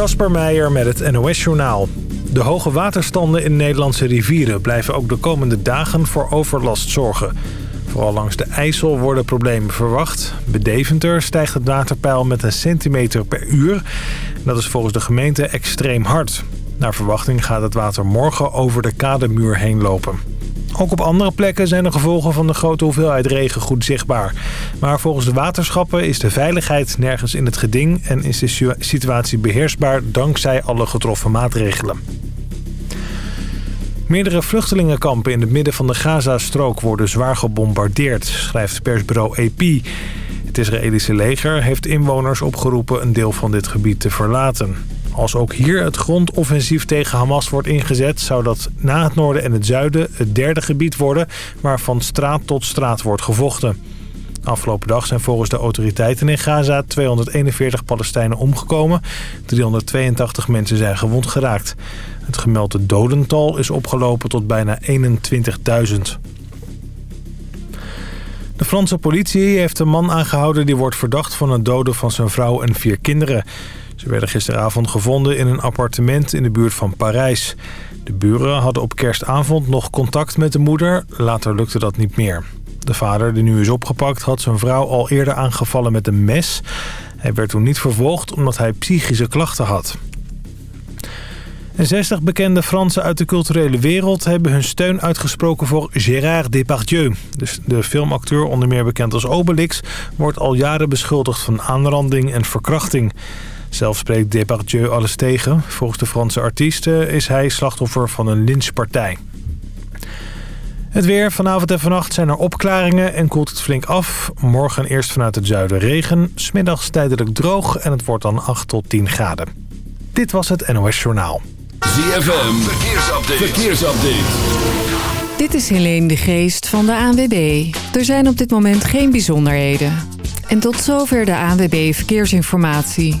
Kasper Meijer met het NOS-journaal. De hoge waterstanden in Nederlandse rivieren blijven ook de komende dagen voor overlast zorgen. Vooral langs de IJssel worden problemen verwacht. Bij Deventer stijgt het waterpeil met een centimeter per uur. Dat is volgens de gemeente extreem hard. Naar verwachting gaat het water morgen over de kademuur heen lopen. Ook op andere plekken zijn de gevolgen van de grote hoeveelheid regen goed zichtbaar. Maar volgens de waterschappen is de veiligheid nergens in het geding... en is de situatie beheersbaar dankzij alle getroffen maatregelen. Meerdere vluchtelingenkampen in het midden van de Gaza-strook worden zwaar gebombardeerd, schrijft persbureau AP. Het Israëlische leger heeft inwoners opgeroepen een deel van dit gebied te verlaten. Als ook hier het grondoffensief tegen Hamas wordt ingezet... zou dat na het noorden en het zuiden het derde gebied worden... waar van straat tot straat wordt gevochten. Afgelopen dag zijn volgens de autoriteiten in Gaza 241 Palestijnen omgekomen. 382 mensen zijn gewond geraakt. Het gemelde dodental is opgelopen tot bijna 21.000. De Franse politie heeft een man aangehouden die wordt verdacht van het doden van zijn vrouw en vier kinderen. Ze werden gisteravond gevonden in een appartement in de buurt van Parijs. De buren hadden op kerstavond nog contact met de moeder. Later lukte dat niet meer. De vader, die nu is opgepakt, had zijn vrouw al eerder aangevallen met een mes. Hij werd toen niet vervolgd omdat hij psychische klachten had. En 60 bekende Fransen uit de culturele wereld hebben hun steun uitgesproken voor Gérard Depardieu. De filmacteur, onder meer bekend als Obelix, wordt al jaren beschuldigd van aanranding en verkrachting. Zelf spreekt Depardieu alles tegen. Volgens de Franse artiesten is hij slachtoffer van een lynchpartij. Het weer. Vanavond en vannacht zijn er opklaringen en koelt het flink af. Morgen eerst vanuit het zuiden regen. Smiddags tijdelijk droog en het wordt dan 8 tot 10 graden. Dit was het NOS Journaal. ZFM. Verkeersupdate. Verkeersupdate. Dit is Helene de Geest van de ANWB. Er zijn op dit moment geen bijzonderheden. En tot zover de ANWB Verkeersinformatie.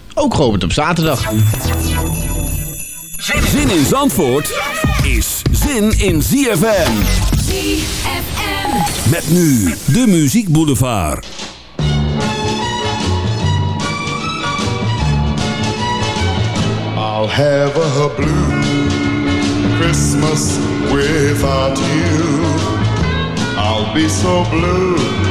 ook geopend op zaterdag. Zin in Zandvoort is zin in ZFM. ZFM. Met nu de Muziek Boulevard. I'll have a blue Christmas without you. I'll be so blue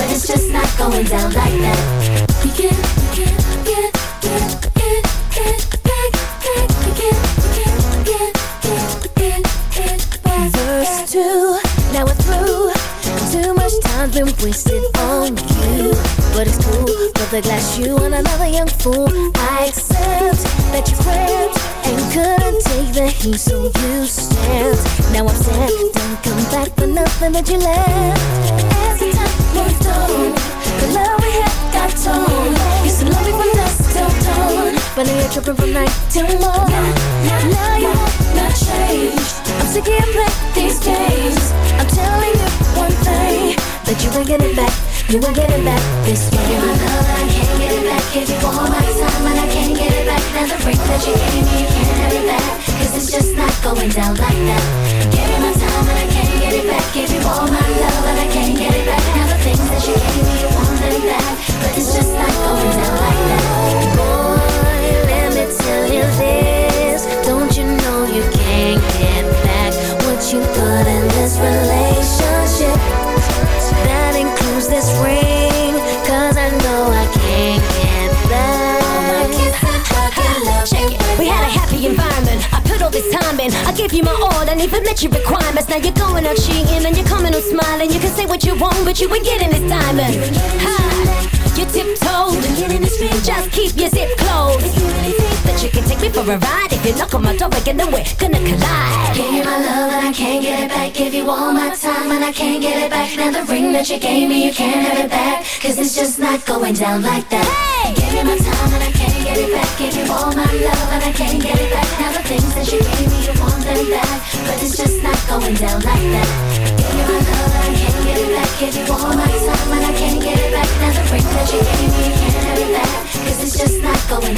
But it's just not going down like that. You can't, you get back. Verse 2, now we're through. Too much time's been wasted on you But it's cool, put the glass you on another young fool I accept that you crept And couldn't take the heat so you stepped Now I'm sad, don't come back for nothing that you left As But now you're tripping from night till morn Now you not changed. I'm sick of playing these games. I'm telling you one thing That you ain't getting back. You ain't getting back this way. Give my and I can't get it back. Give you all my time and I can't get it back. Now the break that you gave me You can't have it back. Cause it's just not going down like that. Give me my time and I can't get it back. Give you all my love and I can't get it back. Now the things that you gave me You want them back. But it's just not going down like that I know I can't get back. We had a happy environment. I put all this time in. I gave you my all and even met your requirements. Now you're going out cheating and you're coming on smiling. You can say what you want, but you ain't getting this diamond. You tiptoed. When you're in the street, just keep your zip closed. If you really think that you can take me for a ride, if you knock on my door again, then we're gonna collide. Give you my love and I can't get it back Give you all my time and I can't get it back Now the ring that you gave me, you can't have it back Cause it's just not going down like that Hey! Give you my time and I can't get it back Give you all my love and I can't get it back Now the things that you gave me, you want them back But it's just not going down like that Give you my love and I can't get it back Give you all my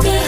Een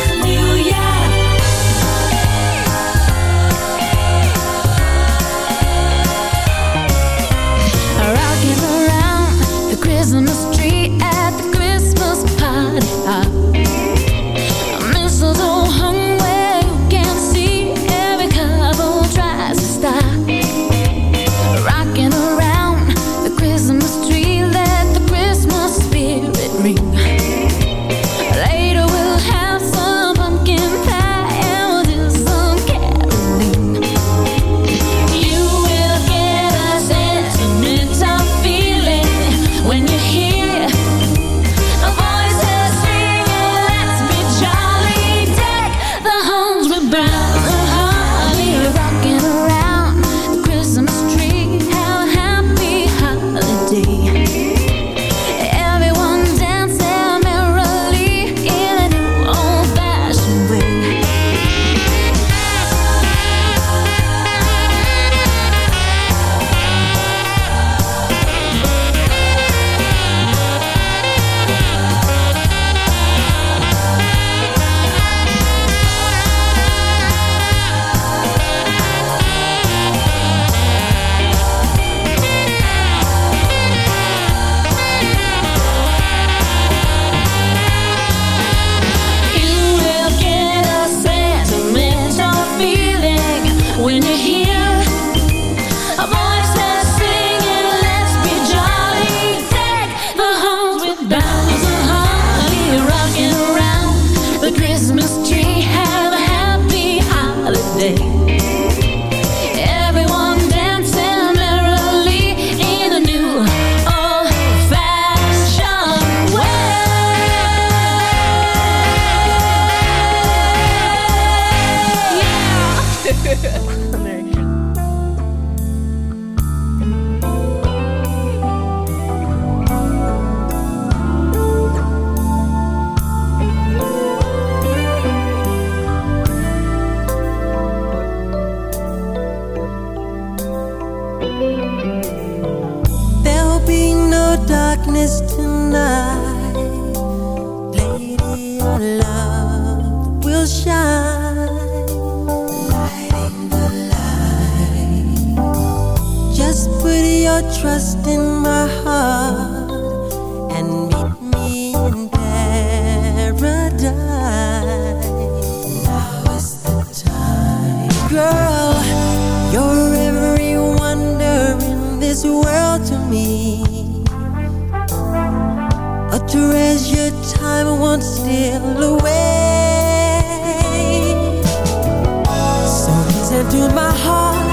Into my heart.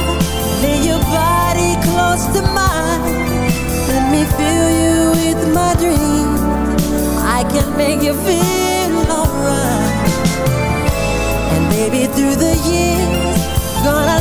Lay your body close to mine. Let me fill you with my dreams. I can make you feel alright. And maybe through the years, gonna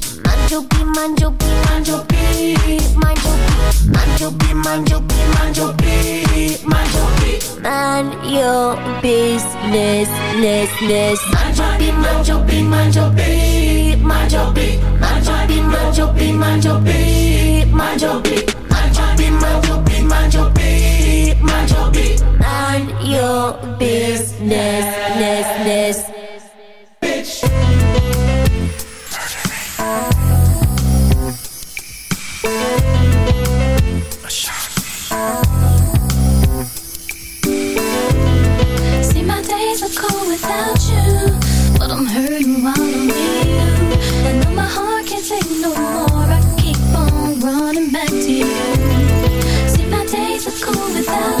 Manjo B, Manjo B. Manjo B, Manjo B, Manjo B, Manjo B. Man your business, ness, ness. Manjo B, Manjo B, Manjo B, Manjo B. Manjo B, Manjo B, Manjo B, Manjo B. Manjo B, without you, but I'm hurting while I'm with you. And though my heart can't take no more, I keep on running back to you. See, my days are cold without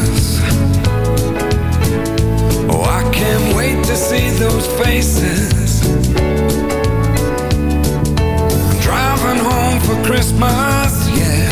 to see those faces. I'm driving home for Christmas, yeah.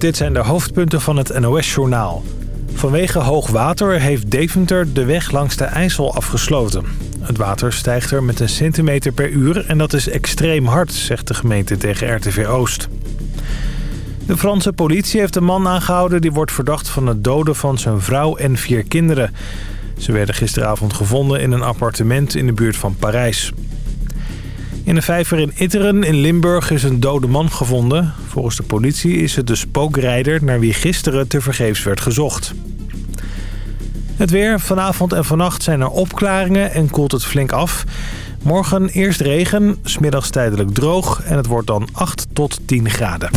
Dit zijn de hoofdpunten van het NOS-journaal. Vanwege hoog water heeft Deventer de weg langs de IJssel afgesloten. Het water stijgt er met een centimeter per uur en dat is extreem hard, zegt de gemeente tegen RTV Oost. De Franse politie heeft een man aangehouden die wordt verdacht van het doden van zijn vrouw en vier kinderen. Ze werden gisteravond gevonden in een appartement in de buurt van Parijs. Een vijver in Itteren in Limburg is een dode man gevonden. Volgens de politie is het de spookrijder naar wie gisteren tevergeefs werd gezocht. Het weer. Vanavond en vannacht zijn er opklaringen en koelt het flink af. Morgen eerst regen, smiddags tijdelijk droog en het wordt dan 8 tot 10 graden.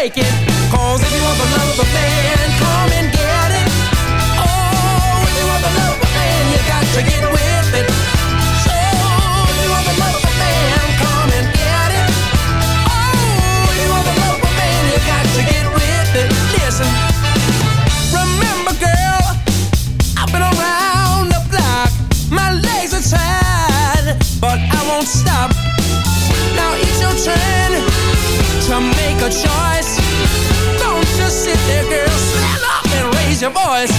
You it. Cause if you want the love of a man, your voice.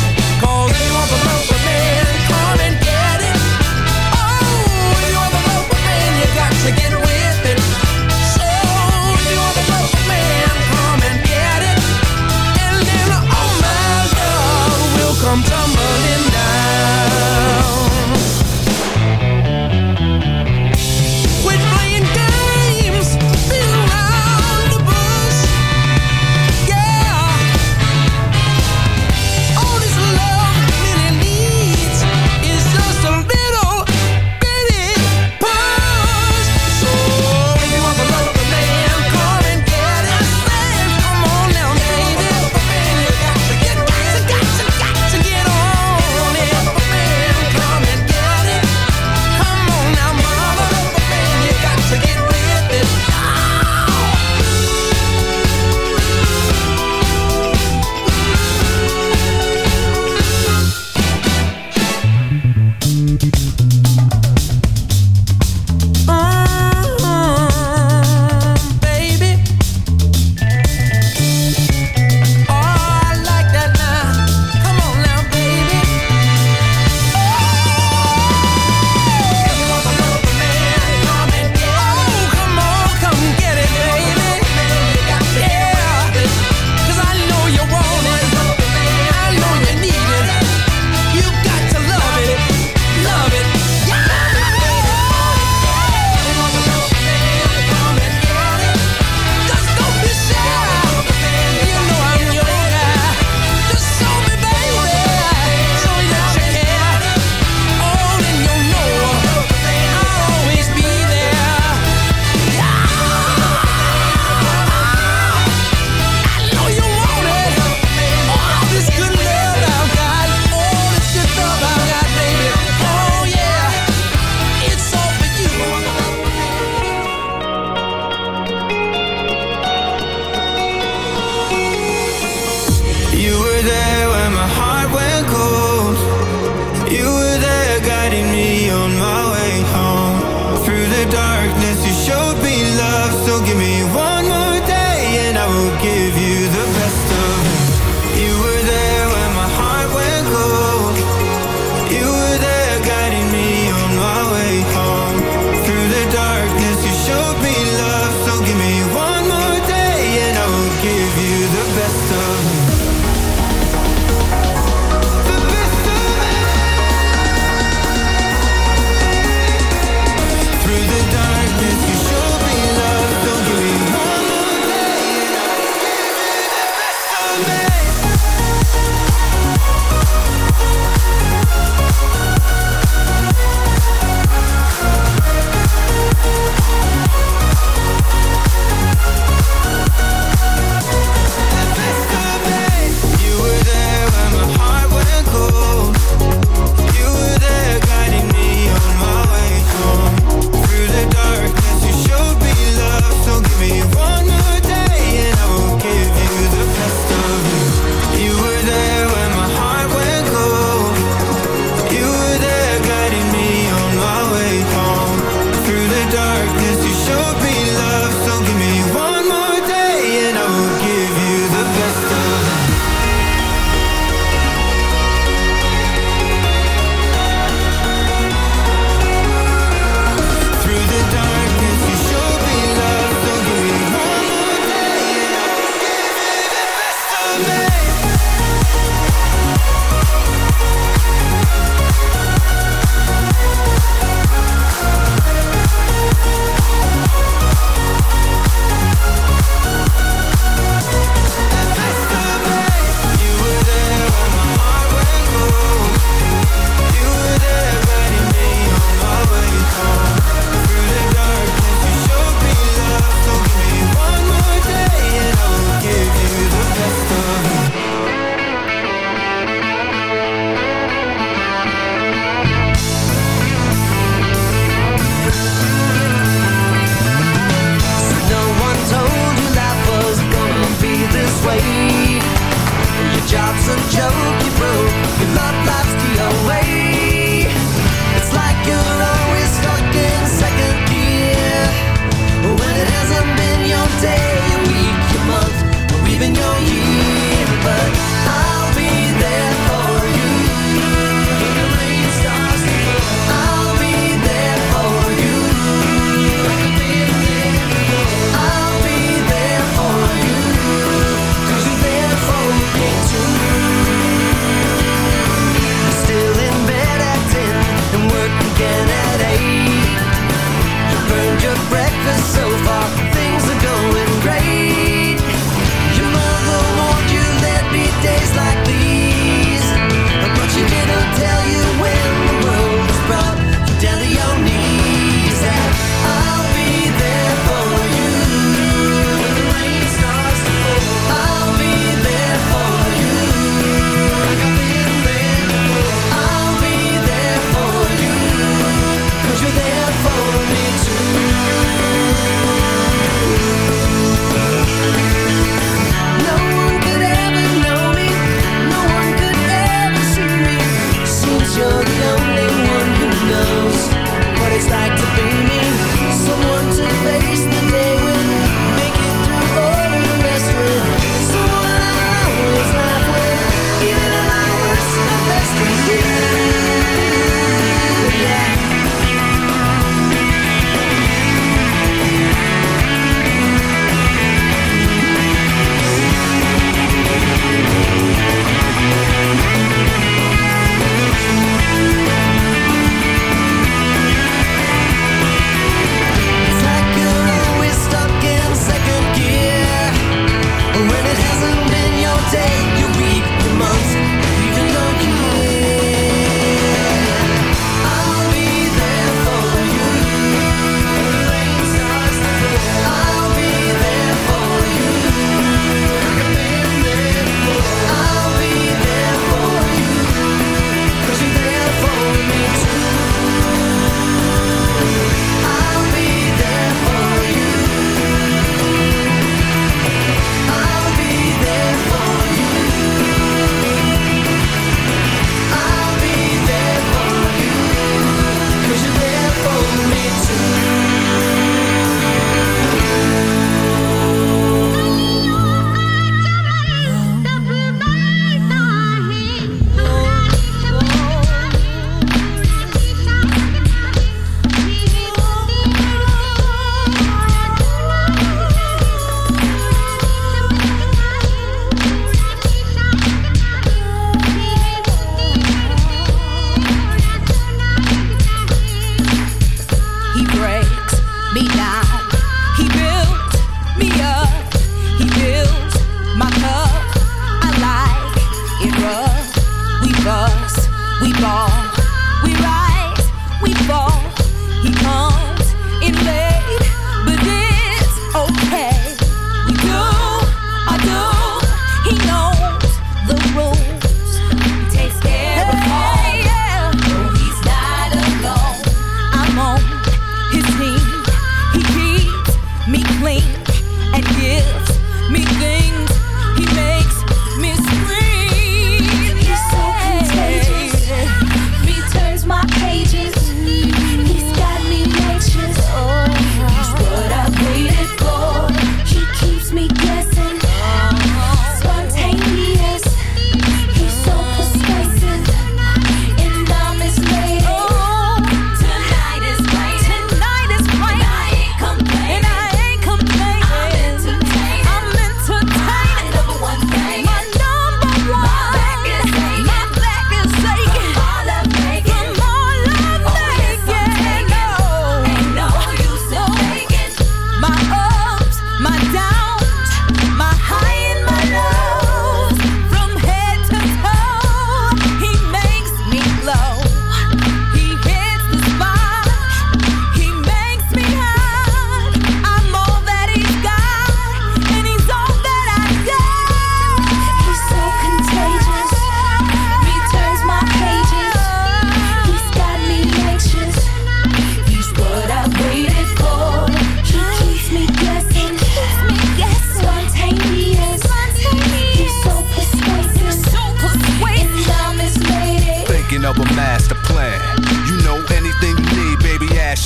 you showed me love so give me one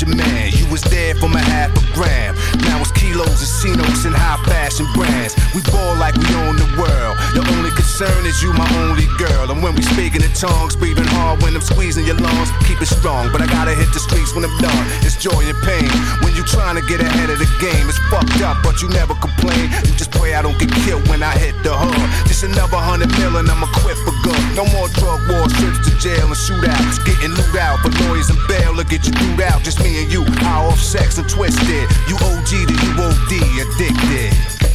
your man. You was there from a half a gram. Now it's kilos and cinos and high fashion brands. We ball like we own the world. Your only concern is you, my girl. And when we speaking in tongues, breathing hard when I'm squeezing your lungs. Keep it strong, but I gotta hit the streets when I'm done. It's joy and pain. When you trying to get ahead of the game, it's fucked up, but you never complain. You just pray I don't get killed when I hit the hood. Just another hundred million, I'ma quit for good. No more drug wars, trips to jail and shootouts. Getting loot out, but lawyers and bail will get you through out. Just me and you, high off sex and twisted. You OG to you OD, addicted.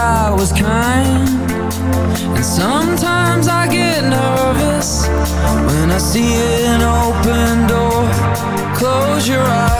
I was kind. And sometimes I get nervous when I see an open door. Close your eyes,